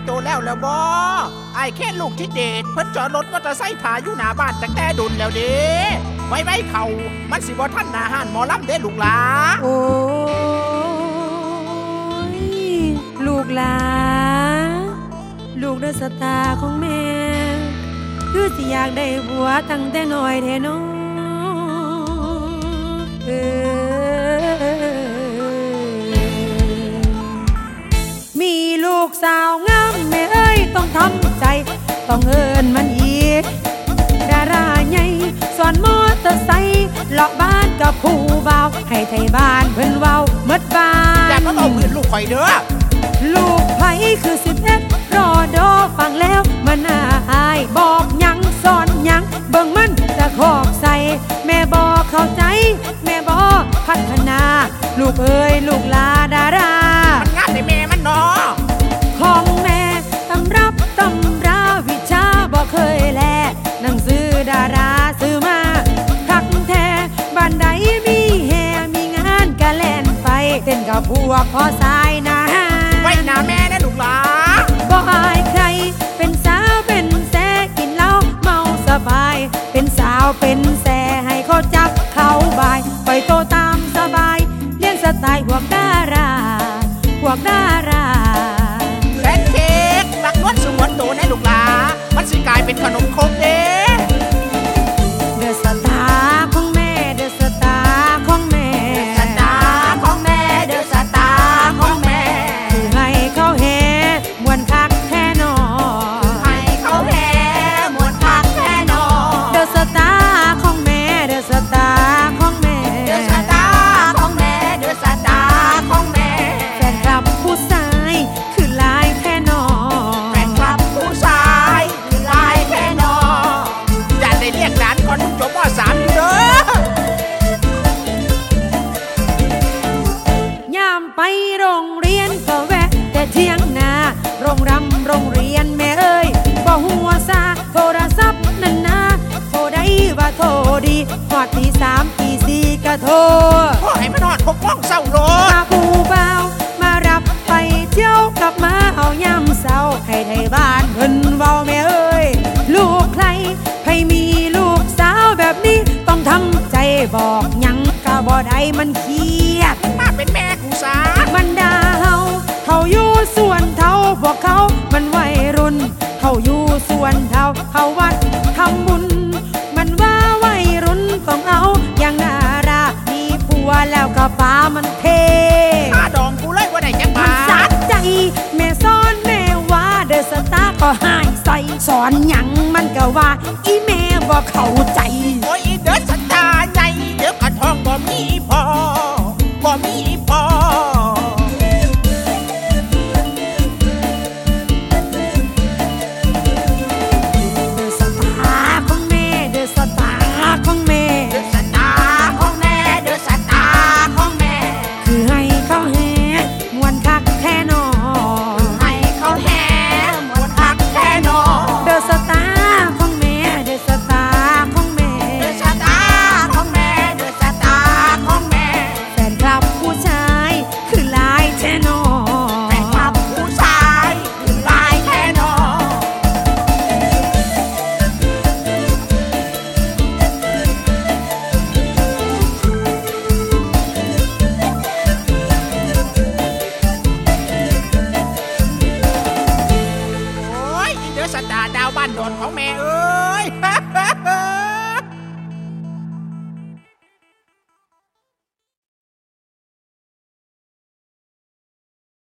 งตัวแล้วแล้วบอไอ้แค่ลูกที่เดชเพิ่นจอดรถมอเตอร์ไซค์ถ่ายอยู่หน้าบ้านตั้งแต่ดุนแล้วเด้ไว้ไว้เขามันสิบ่ท่านหน้าหานหมอลำเด้ลูกหลาโอ้ยลูกหลาลูกเดอสตาของแม่คือสิอยากได้ผัวตั้งแต่น้อยแท้น้อเออมีลูกสาว ทำใจต้องเอินมันอีก ดาราใหญ่สอนมอเตอร์ไซค์เลาะบ้านกับผู้บ่าวให้ไทยบ้านเพิ่นเว้าเมดบ้าอย่าน มาเอาปืนลูกข่อยเด้อลูกไผคือสิบเอ็ดรอดอฟังแล้วมันน่าอายบอกหยังสอนหยัง เบิ่งมันจะขอกใส่ แม่บอกเข้าใจ แม่บอกพัฒนา ลูกเอ้ยลูกลาดารา พวกพอสายนะไว้หน้าแม่นะลูกหลาบ่อายใคร เป็นสาวเป็นแสกินเหล้าเมาสบาย เป็นสาวเป็นแสให้เขาจับเขาบายปล่อยโตตามสบาย เลี้ยงสไตล์พวกดาราพวกดารา โรงเรียนก็แวะ แต่เที่ยงนาโรงรำโรงเรียนแม่เอ้ยบ่หัวซาโทรศัพท์นั่นนะโทรได้ว่าโทรดีหอดตีสามตีสี่ก็โทรพ่อให้มันนอดพกม่องเศร้าโลดมาผู้บ่าวมารับไปเที่ยวกลับมาเอาย่ำเศร้าให้ไทยบ้านเพิ่นเว้าแม่เอ้ยลูกใครใครมีลูกสาวแบบนี้ต้องทำใจบอกหยังก็บ่ได้มันเครียดมาเป็นแม่กูสา บรรดาเฮาเฮาอยู่ส่วนเท่าพวกเขามันวัยรุ่นเฮาอยู่ส่วนเท่าเฮาวัดทำบุญ มันว่าวัยรุ่นต้องเอาอย่างนารามีผัวแล้วก็ป้ามันเทมาดองกูเลยว่าได้จังมับานสะทใจ แม่สอนแม่ว่าเดอะสตาร์ก็หายใส่สอนหยังมันก็ว่า อีแม่บ่เข้าใจ